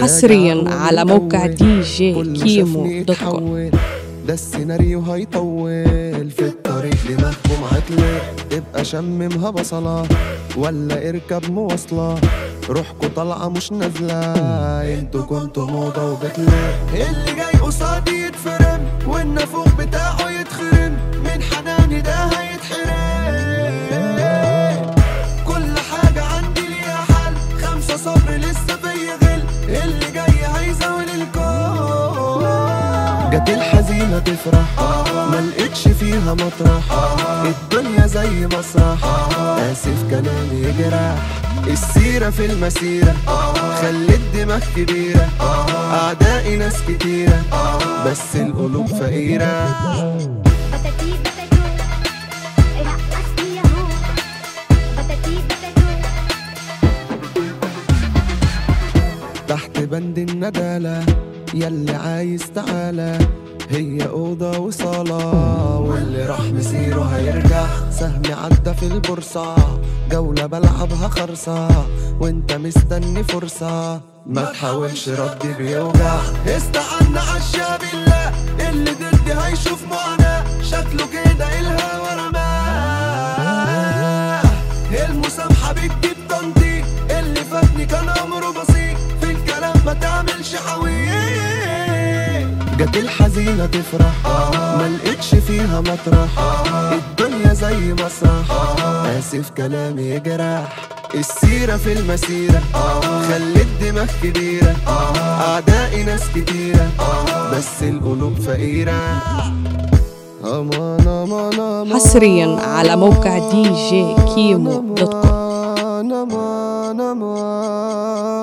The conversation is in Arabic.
حصريا على موقع دي جي كيمو دوت كوم ده السيناريو هيطول في الطريق دماغكم عطلة تبقى شممها بصلة ولا اركب مواصلة. روحكوا طالعة مش نازلة. أنتوا كنتوا موضة وبتلة اللي جاي قصادي يتفرم والنافوخ بتاعه جت الحزينة تفرح. ما لقيتش فيها مطرح. الدنيا زي مسرح. آسف كلامي يجرح. السيرة في المسيرة. خلت دماغ كبيرة. أعدائي ناس كتيرة. بس القلوب فقيرة. تحت بند الندالة. يلي عايز تعالى هي أوضة وصالة. واللي راح مسيره هيرجع. سهمي عدى في البورصة. جولة بلعبها خرصة. وانت مستني فرصة. ما تحاولش ردي بيوجع. استعنا عشا بالله اللي ضدي هيشوف معاناة. شكله كده الهوى رماه. المسامحة بتجيب تنطيق اللي فاتني كان الكلام ما تعملش حويه جت الحزينة تفرح ما لقيتش فيها مطرح. الدنيا زي مسرح آسف كلامي يجرح السيرة في المسيرة خلت دماغ كبيرة. أعدائي ناس كتيرة بس القلوب فقيرة. أمان أمان أمان. حصرياً على موقع دي جي كيمو دوت كوم. أمان أمان أمان.